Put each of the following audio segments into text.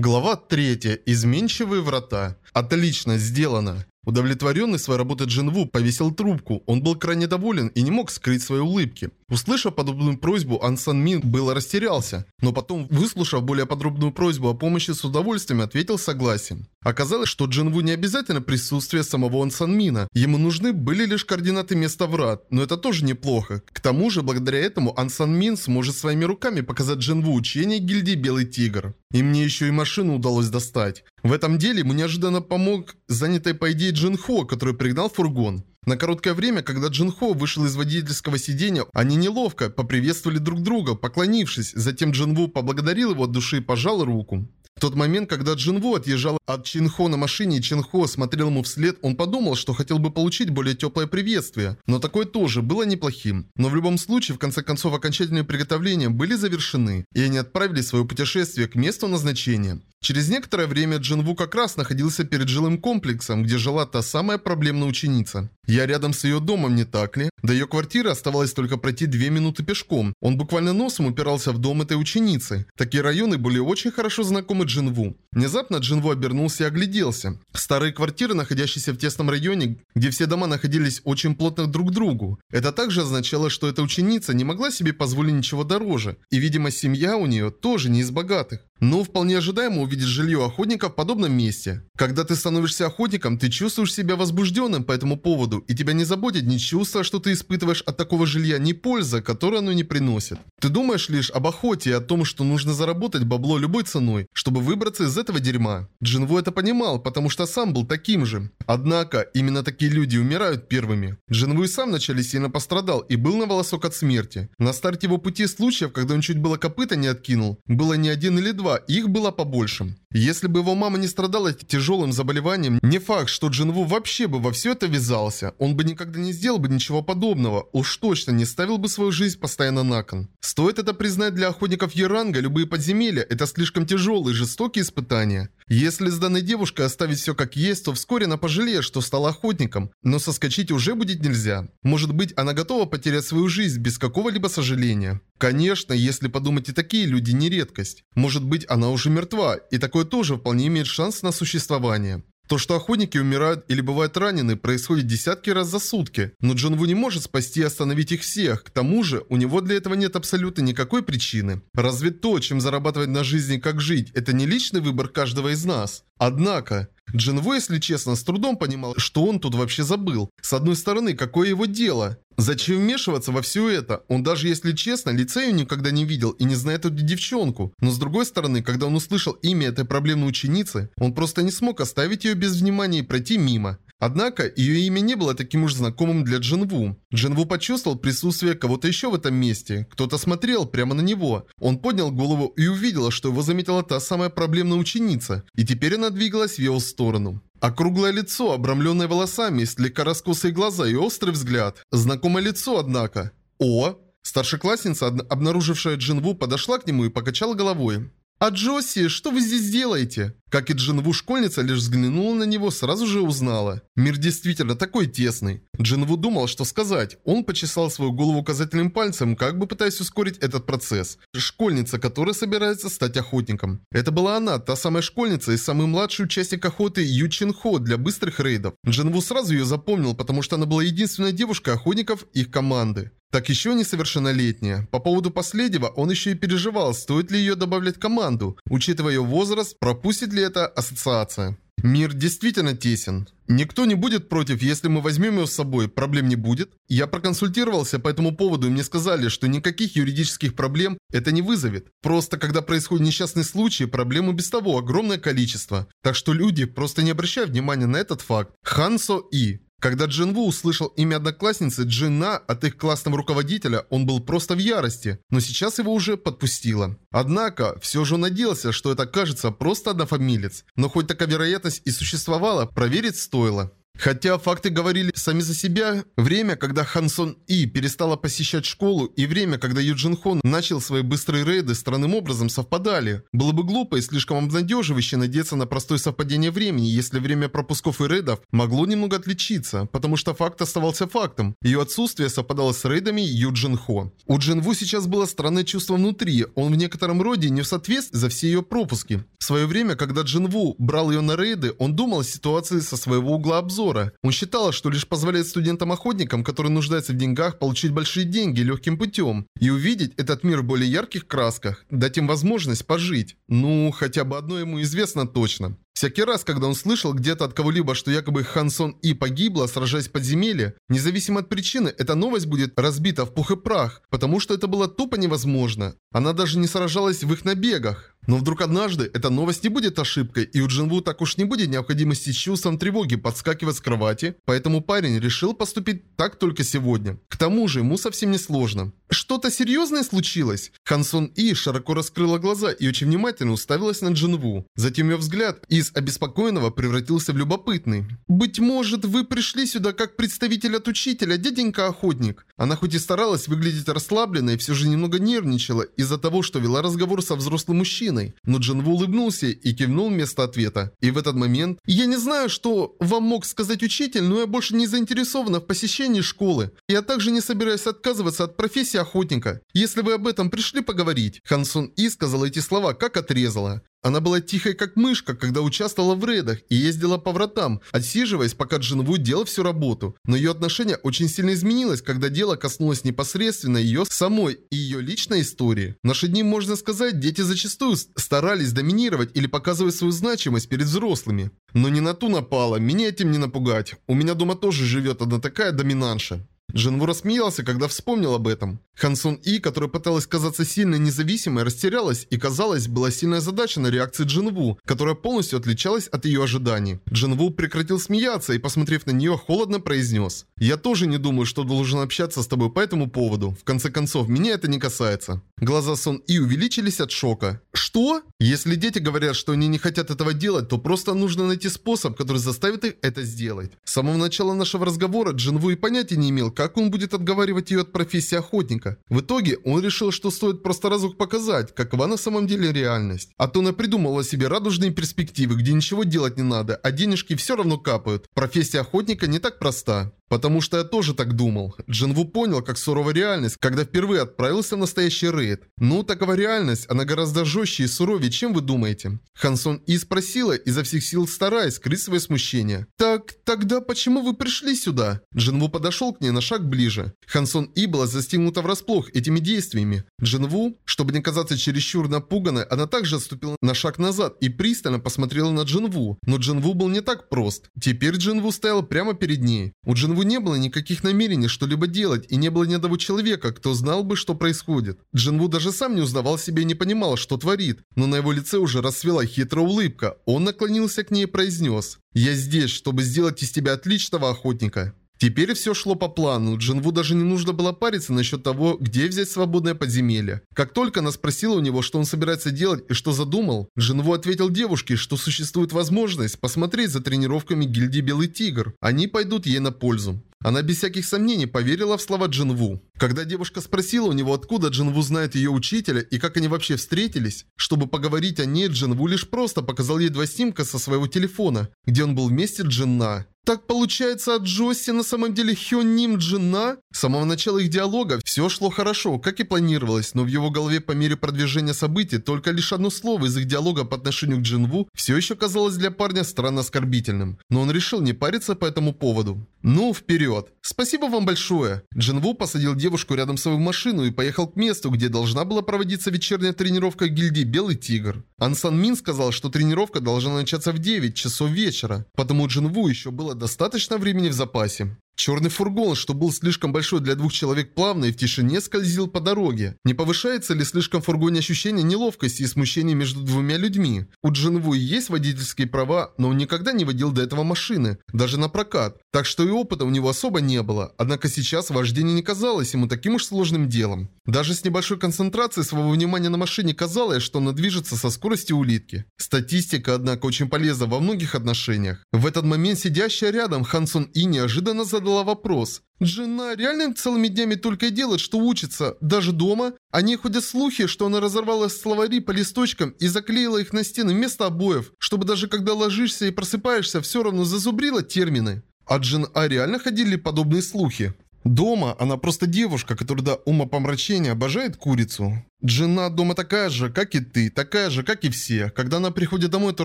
Глава 3. Изменчивые врата. Отлично, сделано. Удовлетворенный своей работой Джинву повесил трубку. Он был крайне доволен и не мог скрыть свои улыбки. Услышав подобную просьбу, Ан Сан Мин было растерялся, но потом, выслушав более подробную просьбу о помощи с удовольствием, ответил согласием. Оказалось, что Джинву не обязательно присутствие самого Ан Сан Мина. Ему нужны были лишь координаты места врат, но это тоже неплохо. К тому же, благодаря этому Ан Сан Мин сможет своими руками показать Джинву учение гильдии Белый Тигр. И мне еще и машину удалось достать. В этом деле ему неожиданно помог занятый по идее Джин Хо, который пригнал фургон. На короткое время, когда Джин Хо вышел из водительского сиденья, они неловко поприветствовали друг друга, поклонившись. Затем Джин Ву поблагодарил его от души и пожал руку. В тот момент, когда Джинву отъезжал от Чинхо на машине и Чинхо смотрел ему вслед, он подумал, что хотел бы получить более теплое приветствие. Но такое тоже было неплохим. Но в любом случае, в конце концов, окончательные приготовления были завершены, и они отправили свое путешествие к месту назначения. Через некоторое время Джинву как раз находился перед жилым комплексом, где жила та самая проблемная ученица. Я рядом с ее домом, не так ли? До ее квартиры оставалось только пройти две минуты пешком. Он буквально носом упирался в дом этой ученицы. Такие районы были очень хорошо знакомы Джинву. Внезапно Джинву обернулся и огляделся. Старые квартиры, находящиеся в тесном районе, где все дома находились очень плотно друг к другу. Это также означало, что эта ученица не могла себе позволить ничего дороже. И, видимо, семья у нее тоже не из богатых. Но вполне ожидаемо увидеть жилье охотника в подобном месте. Когда ты становишься охотником, ты чувствуешь себя возбужденным по этому поводу, и тебя не заботит ни чувство, что ты испытываешь от такого жилья, ни польза, которую оно не приносит. Ты думаешь лишь об охоте и о том, что нужно заработать бабло любой ценой, чтобы выбраться из этого дерьма. Джинву это понимал, потому что сам был таким же. Однако, именно такие люди умирают первыми. Джинву и сам вначале сильно пострадал и был на волосок от смерти. На старте его пути случаев, когда он чуть было копыта не откинул, было не один или два, два, их было побольше. Если бы его мама не страдала тяжелым заболеванием, не факт, что Джинву вообще бы во все это ввязался. Он бы никогда не сделал бы ничего подобного. Уж точно не ставил бы свою жизнь постоянно на кон. Стоит это признать для охотников Еранга, любые подземелья – это слишком тяжелые, жестокие испытания. Если с данной девушкой оставить все как есть, то вскоре она пожалеет, что стала охотником. Но соскочить уже будет нельзя. Может быть, она готова потерять свою жизнь без какого-либо сожаления. Конечно, если подумать и такие люди не редкость. Может быть, она уже мертва, и такое тоже вполне имеет шанс на существование. То, что охотники умирают или бывают ранены, происходит десятки раз за сутки. Но Джон Ву не может спасти и остановить их всех. К тому же, у него для этого нет абсолютно никакой причины. Разве то, чем зарабатывать на жизни как жить, это не личный выбор каждого из нас? Однако... Джинву, если честно, с трудом понимал, что он тут вообще забыл. С одной стороны, какое его дело? Зачем вмешиваться во все это? Он даже, если честно, лицею никогда не видел и не знает эту девчонку. Но с другой стороны, когда он услышал имя этой проблемной ученицы, он просто не смог оставить ее без внимания и пройти мимо. Однако, ее имя не было таким уж знакомым для Джинву. Джинву почувствовал присутствие кого-то еще в этом месте. Кто-то смотрел прямо на него. Он поднял голову и увидел, что его заметила та самая проблемная ученица. И теперь она двигалась в его сторону. Округлое лицо, обрамленное волосами, слегка раскосые глаза и острый взгляд. Знакомое лицо, однако. О! Старшеклассница, обнаружившая Джинву, подошла к нему и покачала головой. «А Джоси, что вы здесь делаете?» Как и Джинву, школьница лишь взглянула на него, сразу же узнала. Мир действительно такой тесный. Джинву думал, что сказать. Он почесал свою голову указательным пальцем, как бы пытаясь ускорить этот процесс. Школьница, которая собирается стать охотником. Это была она, та самая школьница и самый младший участник охоты Ю Чин Хо для быстрых рейдов. Джинву сразу ее запомнил, потому что она была единственной девушкой охотников их команды. Так еще несовершеннолетняя. По поводу последнего он еще и переживал, стоит ли ее добавлять в команду. Учитывая ее возраст, пропустит ли это ассоциация. Мир действительно тесен. Никто не будет против, если мы возьмем ее с собой, проблем не будет. Я проконсультировался по этому поводу и мне сказали, что никаких юридических проблем это не вызовет. Просто когда происходит несчастный случай, проблем и без того огромное количество. Так что люди просто не обращают внимания на этот факт. Хансо И. Когда Джин Ву услышал имя одноклассницы Джина от их классного руководителя, он был просто в ярости, но сейчас его уже подпустило. Однако, все же он надеялся, что это кажется просто однофамилец. Но хоть такая вероятность и существовала, проверить стоило. Хотя факты говорили сами за себя, время, когда Хансон И перестала посещать школу, и время, когда Юджин Хон начал свои быстрые рейды, странным образом совпадали. Было бы глупо и слишком обнадеживающе надеяться на простое совпадение времени, если время пропусков и рейдов могло немного отличиться, потому что факт оставался фактом. Ее отсутствие совпадало с рейдами Юджин Хо. У Джин Ву сейчас было странное чувство внутри, он в некотором роде не в соответствии за все ее пропуски. В свое время, когда Джин Ву брал ее на рейды, он думал о ситуации со своего угла обзора. Он считал, что лишь позволяет студентам-охотникам, которые нуждаются в деньгах, получить большие деньги легким путем и увидеть этот мир в более ярких красках, дать им возможность пожить. Ну, хотя бы одно ему известно точно. Всякий раз, когда он слышал где-то от кого-либо, что якобы Хансон И погибла, сражаясь в подземелье, независимо от причины, эта новость будет разбита в пух и прах, потому что это было тупо невозможно. Она даже не сражалась в их набегах. Но вдруг однажды эта новость не будет ошибкой, и у Джинву так уж не будет необходимости чувством тревоги подскакивать с кровати, поэтому парень решил поступить так только сегодня. К тому же ему совсем не сложно. Что-то серьезное случилось? Хансон И широко раскрыла глаза и очень внимательно уставилась на Джинву. Затем ее взгляд из обеспокоенного превратился в любопытный. «Быть может, вы пришли сюда как представитель от учителя, дяденька-охотник?» Она хоть и старалась выглядеть расслабленной, все же немного нервничала из-за того, что вела разговор со взрослым мужчиной. Но Джинву улыбнулся и кивнул вместо ответа. И в этот момент «Я не знаю, что вам мог сказать учитель, но я больше не заинтересована в посещении школы. Я также не собираюсь отказываться от профессии охотника. Если вы об этом пришли поговорить». Хансон И сказала эти слова, как отрезала. Она была тихой как мышка, когда участвовала в рейдах и ездила по вратам, отсиживаясь, пока Джинву делал всю работу. Но ее отношение очень сильно изменилось, когда дело коснулось непосредственно ее самой и ее личной истории. В наши дни, можно сказать, дети зачастую старались доминировать или показывать свою значимость перед взрослыми. Но не на ту напала, меня этим не напугать. У меня дома тоже живет одна такая доминанша. Джинву рассмеялся, когда вспомнил об этом. Хансон И, которая пыталась казаться сильной независимой, растерялась и, казалось, была сильная задача на реакции Джинву, которая полностью отличалась от ее ожиданий. Джинву прекратил смеяться и, посмотрев на нее, холодно произнес. «Я тоже не думаю, что должен общаться с тобой по этому поводу. В конце концов, меня это не касается». Глаза Сон И увеличились от шока. «Что?» Если дети говорят, что они не хотят этого делать, то просто нужно найти способ, который заставит их это сделать. С самого начала нашего разговора Джинву и понятия не имел, как он будет отговаривать ее от профессии охотника. В итоге он решил, что стоит просто разок показать, какова на самом деле реальность. А то она придумала себе радужные перспективы, где ничего делать не надо, а денежки все равно капают. Профессия охотника не так проста. Потому что я тоже так думал. Джинву понял, как сурова реальность, когда впервые отправился в настоящий рейд. Ну, такова реальность, она гораздо жестче и суровее, чем вы думаете. Хансон И спросила, изо всех сил стараясь скрыть свое смущение. Так, тогда почему вы пришли сюда? Джинву подошел к ней на шаг ближе. Хансон И была застигнута врасплох этими действиями. Джинву, чтобы не казаться чересчур напуганной, она также отступила на шаг назад и пристально посмотрела на Джинву. Но Джинву был не так прост. Теперь Джинву стоял прямо перед ней. У Джинву Джинву не было никаких намерений что-либо делать, и не было ни одного человека, кто знал бы, что происходит. Джинву даже сам не узнавал себя и не понимал, что творит, но на его лице уже расцвела хитрая улыбка. Он наклонился к ней и произнес «Я здесь, чтобы сделать из тебя отличного охотника». Теперь все шло по плану. Джинву даже не нужно было париться насчет того, где взять свободное подземелье. Как только она спросила у него, что он собирается делать и что задумал, Джинву ответил девушке, что существует возможность посмотреть за тренировками гильдии Белый Тигр. Они пойдут ей на пользу. Она без всяких сомнений поверила в слова Джинву. Когда девушка спросила у него, откуда Джинву знает ее учителя и как они вообще встретились, чтобы поговорить о ней, Джинву лишь просто показал ей два снимка со своего телефона, где он был вместе с Джинна. Так получается, от Джосси на самом деле Хён Ним Джина? С самого начала их диалога все шло хорошо, как и планировалось, но в его голове по мере продвижения событий только лишь одно слово из их диалога по отношению к Джинву все еще казалось для парня странно оскорбительным. Но он решил не париться по этому поводу. Ну, вперед. Спасибо вам большое. Джинву посадил девушку рядом с свою машину и поехал к месту, где должна была проводиться вечерняя тренировка гильдии Белый Тигр. Ансан Мин сказал, что тренировка должна начаться в 9 часов вечера, потому Джинву еще было достаточно времени в запасе. Черный фургон, что был слишком большой для двух человек плавно и в тишине скользил по дороге. Не повышается ли слишком в фургоне ощущение неловкости и смущения между двумя людьми? У Джинву есть водительские права, но он никогда не водил до этого машины, даже на прокат. Так что и опыта у него особо не было. Однако сейчас вождение не казалось ему таким уж сложным делом. Даже с небольшой концентрацией своего внимания на машине казалось, что она движется со скоростью улитки. Статистика, однако, очень полезна во многих отношениях. В этот момент сидящая рядом Хансон И неожиданно задала вопрос. Жена реально целыми днями только и делает, что учится, даже дома. О ней ходят слухи, что она разорвала словари по листочкам и заклеила их на стены вместо обоев, чтобы даже когда ложишься и просыпаешься, все равно зазубрила термины. От Джин А реально ходили подобные слухи. Дома она просто девушка, которая до умопомрачения обожает курицу. Жена дома такая же, как и ты, такая же, как и все. Когда она приходит домой, то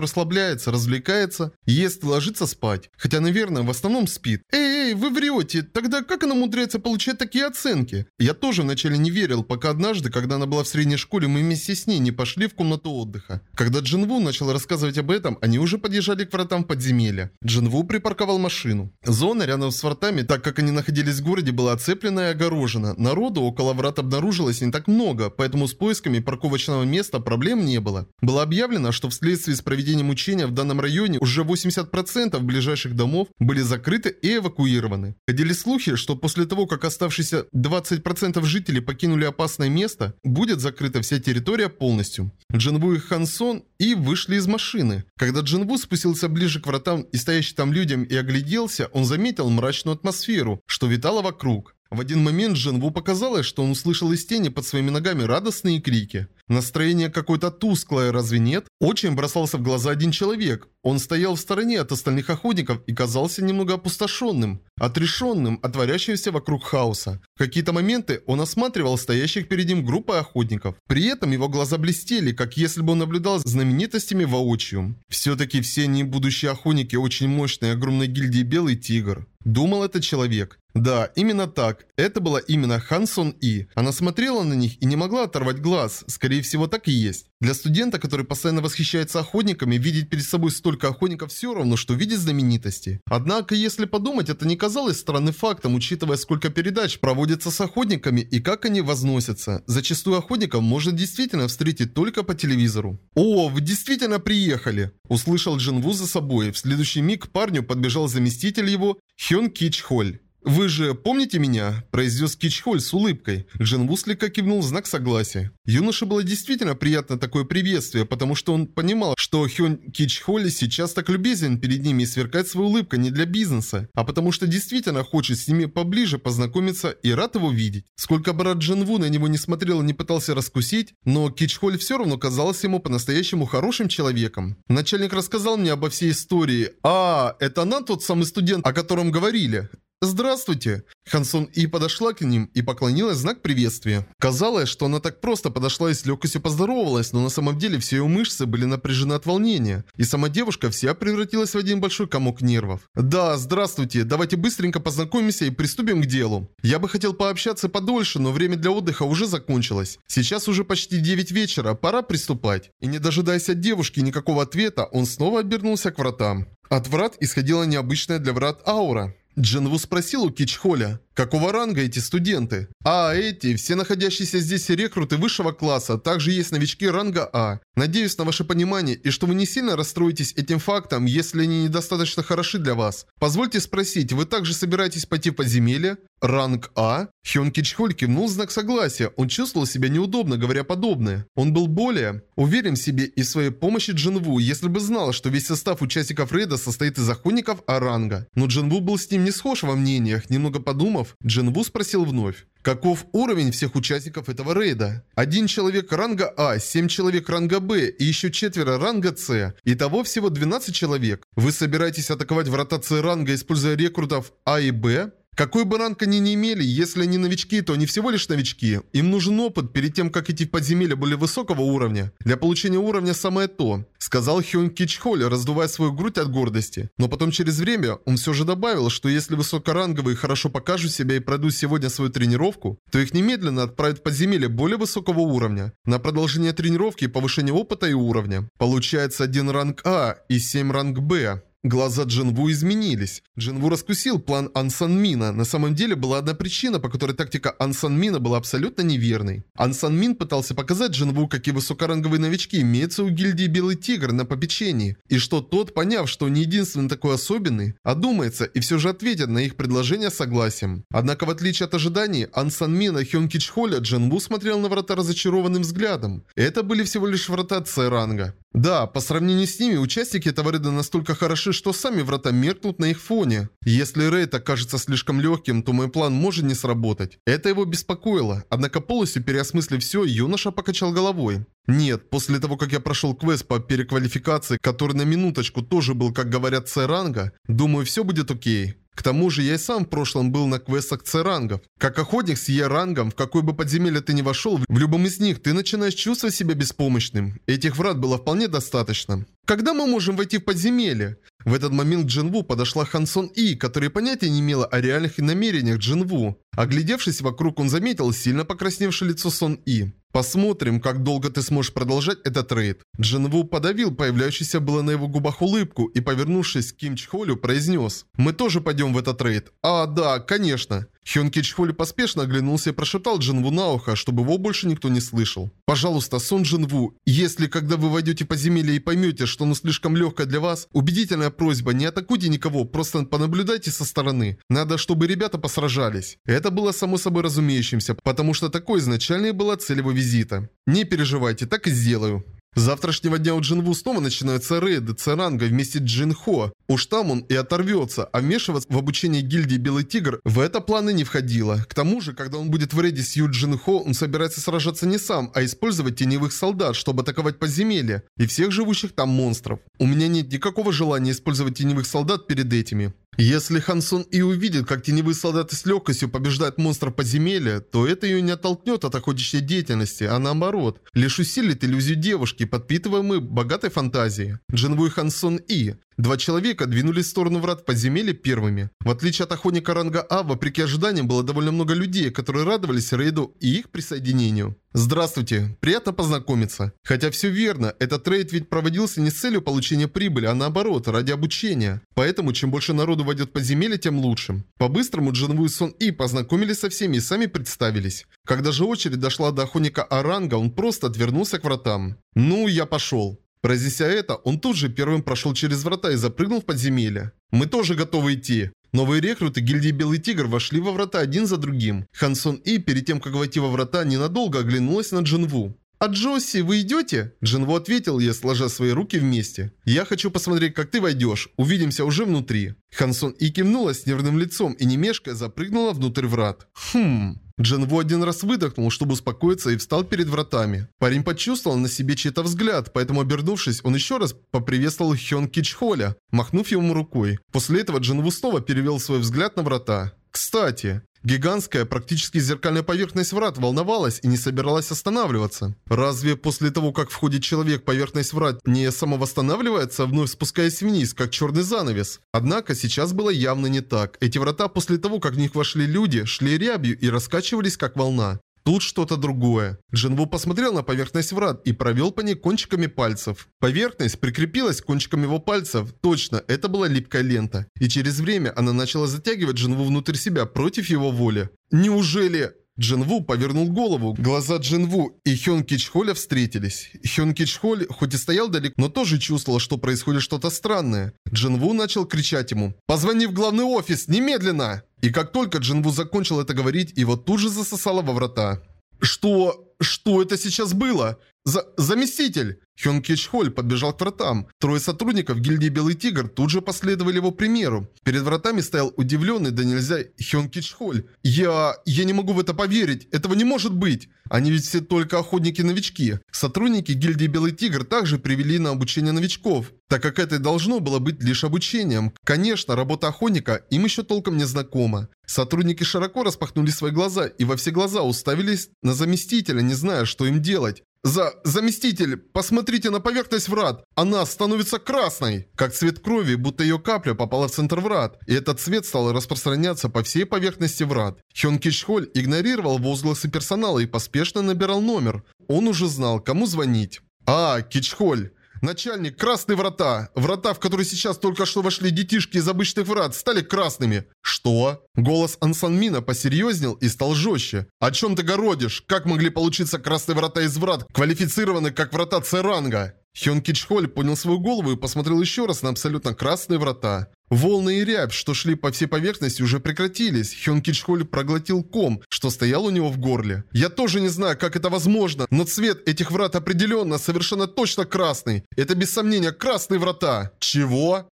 расслабляется, развлекается, ест и ложится спать. Хотя, наверное, в основном спит. Эй, эй, вы врете, тогда как она умудряется получать такие оценки? Я тоже вначале не верил, пока однажды, когда она была в средней школе, мы вместе с ней не пошли в комнату отдыха. Когда Джинву начал рассказывать об этом, они уже подъезжали к вратам подземелья. Джинву припарковал машину. Зона рядом с вратами, так как они находились в городе, была оцеплена и огорожена. Народу около врат обнаружилось не так много, поэтому поэтому с поисками парковочного места проблем не было. Было объявлено, что вследствие с проведением учения в данном районе уже 80% ближайших домов были закрыты и эвакуированы. Ходили слухи, что после того, как оставшиеся 20% жителей покинули опасное место, будет закрыта вся территория полностью. Джинву и Хансон и вышли из машины. Когда Джинву спустился ближе к вратам и стоящим там людям и огляделся, он заметил мрачную атмосферу, что витала вокруг. В один момент Джинву показалось, что он услышал из тени под своими ногами радостные крики. Настроение какое-то тусклое, разве нет? Очень бросался в глаза один человек. Он стоял в стороне от остальных охотников и казался немного опустошенным, отрешенным от творящегося вокруг хаоса. В какие-то моменты он осматривал стоящих перед ним группы охотников. При этом его глаза блестели, как если бы он наблюдал знаменитостями воочию. Все-таки все они будущие охотники очень мощной огромной гильдии Белый Тигр. Думал этот человек. Да, именно так. Это была именно Хансон И. Она смотрела на них и не могла оторвать глаз. Скорее всего, так и есть. Для студента, который постоянно восхищается охотниками, видеть перед собой столько охотников все равно, что видеть знаменитости. Однако, если подумать, это не казалось странным фактом, учитывая, сколько передач проводится с охотниками и как они возносятся. Зачастую охотников можно действительно встретить только по телевизору. «О, вы действительно приехали!» Услышал Джинву за собой. В следующий миг парню подбежал заместитель его Хён Кич Холь. «Вы же помните меня?» – произнес Кичхоль с улыбкой. Джин Ву слегка кивнул в знак согласия. Юноше было действительно приятно такое приветствие, потому что он понимал, что Хён Кичхоль сейчас так любезен перед ними и сверкает своей улыбкой не для бизнеса, а потому что действительно хочет с ними поближе познакомиться и рад его видеть. Сколько брат Джин Ву на него не смотрел и не пытался раскусить, но Кичхоль все равно казался ему по-настоящему хорошим человеком. Начальник рассказал мне обо всей истории. «А, это она тот самый студент, о котором говорили?» «Здравствуйте!» Хансон И подошла к ним и поклонилась в знак приветствия. Казалось, что она так просто подошла и с легкостью поздоровалась, но на самом деле все ее мышцы были напряжены от волнения. И сама девушка вся превратилась в один большой комок нервов. «Да, здравствуйте, давайте быстренько познакомимся и приступим к делу. Я бы хотел пообщаться подольше, но время для отдыха уже закончилось. Сейчас уже почти 9 вечера, пора приступать». И не дожидаясь от девушки никакого ответа, он снова обернулся к вратам. От врат исходила необычная для врат аура. Джинву спросил у Кичхоля, какого ранга эти студенты? А, эти, все находящиеся здесь рекруты высшего класса, также есть новички ранга А. Надеюсь на ваше понимание и что вы не сильно расстроитесь этим фактом, если они недостаточно хороши для вас. Позвольте спросить, вы также собираетесь пойти в подземелье? Ранг А? Хён Кичхоль кивнул знак согласия. Он чувствовал себя неудобно, говоря подобное. Он был более уверен в себе и в своей помощи Джинву, если бы знал, что весь состав участников рейда состоит из охотников А ранга. Но Джинву был с ним не схож во мнениях. Немного подумав, Джинву спросил вновь. Каков уровень всех участников этого рейда? Один человек ранга А, семь человек ранга Б и еще четверо ранга С. Итого всего 12 человек. Вы собираетесь атаковать врата С ранга, используя рекрутов А и Б? Какой бы ранг они ни имели, если они новички, то они всего лишь новички. Им нужен опыт перед тем, как идти в подземелье более высокого уровня. Для получения уровня самое то, сказал Хён Кичхоль, раздувая свою грудь от гордости. Но потом через время он все же добавил, что если высокоранговые хорошо покажут себя и пройдут сегодня свою тренировку, то их немедленно отправят в подземелье более высокого уровня. На продолжение тренировки и повышение опыта и уровня. Получается один ранг А и 7 ранг Б. Глаза Джинву изменились. Джинву раскусил план Ансан Мина. На самом деле была одна причина, по которой тактика Ансан Мина была абсолютно неверной. Ансан Мин пытался показать Джинву, какие высокоранговые новички имеются у гильдии Белый Тигр на попечении. И что тот, поняв, что не единственный такой особенный, одумается и все же ответит на их предложение согласием. Однако в отличие от ожиданий, Ансан Мина Хён Кичхоля Джинву смотрел на врата разочарованным взглядом. Это были всего лишь врата С-ранга. Да, по сравнению с ними, участники этого рейда настолько хороши, что сами врата меркнут на их фоне. Если рейд окажется слишком легким, то мой план может не сработать. Это его беспокоило. Однако полностью переосмыслив все, юноша покачал головой. Нет, после того, как я прошел квест по переквалификации, который на минуточку тоже был, как говорят, С-ранга, думаю, все будет окей. К тому же я и сам в прошлом был на квестах С-рангов. Как охотник с Е-рангом, в какой бы подземелье ты ни вошел, в любом из них ты начинаешь чувствовать себя беспомощным. Этих врат было вполне достаточно. Когда мы можем войти в подземелье? В этот момент к Джинву подошла Хансон И, которая понятия не имела о реальных намерениях Джинву. Оглядевшись вокруг, он заметил сильно покрасневшее лицо Сон И. Посмотрим, как долго ты сможешь продолжать этот рейд. Джинву подавил появляющуюся было на его губах улыбку и, повернувшись к Ким Чхолю, произнес. Мы тоже пойдем в этот рейд. А, да, конечно. Хён Кичхоли поспешно оглянулся и прошептал Джинву на ухо, чтобы его больше никто не слышал. «Пожалуйста, Сон Джинву, если когда вы войдете в подземелье и поймете, что оно слишком легкое для вас, убедительная просьба, не атакуйте никого, просто понаблюдайте со стороны. Надо, чтобы ребята посражались». Это было само собой разумеющимся, потому что такой изначально и была цель его визита. «Не переживайте, так и сделаю». Завтрашнего дня у Джинву снова начинаются рейды Церанга вместе с Джинхо. Уж там он и оторвется, а вмешиваться в обучение гильдии Белый Тигр в это планы не входило. К тому же, когда он будет в рейде с Ю Джинхо, он собирается сражаться не сам, а использовать теневых солдат, чтобы атаковать подземелье и всех живущих там монстров. У меня нет никакого желания использовать теневых солдат перед этими. Если Хансон и увидит, как теневые солдаты с легкостью побеждают монстров подземелья, то это ее не оттолкнет от охотничьей деятельности, а наоборот, лишь усилит иллюзию девушки, подпитываемой богатой фантазией. Джинву и Хансон И Два человека двинулись в сторону врат подземелья первыми. В отличие от охотника ранга А, вопреки ожиданиям, было довольно много людей, которые радовались рейду и их присоединению. Здравствуйте, приятно познакомиться. Хотя все верно, этот рейд ведь проводился не с целью получения прибыли, а наоборот, ради обучения. Поэтому, чем больше народу войдет в подземелье, тем лучше. По-быстрому Джинву и Сон И познакомились со всеми и сами представились. Когда же очередь дошла до охотника А-ранга, он просто отвернулся к вратам. «Ну, я пошел». Произнеся это, он тут же первым прошел через врата и запрыгнул в подземелье. «Мы тоже готовы идти». Новые рекруты гильдии Белый Тигр вошли во врата один за другим. Хансон И, перед тем, как войти во врата, ненадолго оглянулась на Джинву. «А Джосси, вы идете?» Джинву ответил ей, сложа свои руки вместе. «Я хочу посмотреть, как ты войдешь. Увидимся уже внутри». Хансон И кивнула с нервным лицом и, не запрыгнула внутрь врат. «Хм...» Джинву один раз выдохнул, чтобы успокоиться и встал перед вратами. Парень почувствовал на себе чей-то взгляд, поэтому обернувшись, он еще раз поприветствовал Хён Кичхоля, махнув ему рукой. После этого Джинву снова перевел свой взгляд на врата. Кстати, Гигантская, практически зеркальная поверхность врат волновалась и не собиралась останавливаться. Разве после того, как входит человек, поверхность врат не самовосстанавливается, вновь спускаясь вниз, как черный занавес? Однако сейчас было явно не так. Эти врата после того, как в них вошли люди, шли рябью и раскачивались как волна. Тут что-то другое. Джинву посмотрел на поверхность врат и провел по ней кончиками пальцев. Поверхность прикрепилась к кончикам его пальцев. Точно, это была липкая лента. И через время она начала затягивать Джинву внутрь себя против его воли. Неужели... Джинву повернул голову. Глаза Джинву и Хён Кичхоля встретились. Хён Кичхоль хоть и стоял далеко, но тоже чувствовал, что происходит что-то странное. Джинву начал кричать ему. «Позвони в главный офис! Немедленно!» И как только Джинву закончил это говорить, его тут же засосало во врата. «Что? Что это сейчас было? За... Заместитель!» Хён Кичхоль подбежал к вратам. Трое сотрудников гильдии Белый Тигр тут же последовали его примеру. Перед вратами стоял удивленный да нельзя Хён Кичхоль. «Я... я не могу в это поверить. Этого не может быть. Они ведь все только охотники-новички. Сотрудники гильдии Белый Тигр также привели на обучение новичков, так как это и должно было быть лишь обучением. Конечно, работа охотника им еще толком не знакома. Сотрудники широко распахнули свои глаза и во все глаза уставились на заместителя, не зная, что им делать. «За... заместитель, посмотрите на поверхность врат. Она становится красной, как цвет крови, будто ее капля попала в центр врат, и этот цвет стал распространяться по всей поверхности врат». Хён Кичхоль игнорировал возгласы персонала и поспешно набирал номер. Он уже знал, кому звонить. «А, Кичхоль, Начальник, красные врата. Врата, в которые сейчас только что вошли детишки из обычных врат, стали красными. Что? Голос Ансан Мина посерьезнел и стал жестче. О чем ты городишь? Как могли получиться красные врата из врат, квалифицированы как врата Церанга? Хён Кичхоль поднял свою голову и посмотрел еще раз на абсолютно красные врата. Волны и рябь, что шли по всей поверхности, уже прекратились. Хён Кичхоль проглотил ком, что стоял у него в горле. Я тоже не знаю, как это возможно, но цвет этих врат определенно, совершенно точно красный. Это без сомнения красные врата. Чего?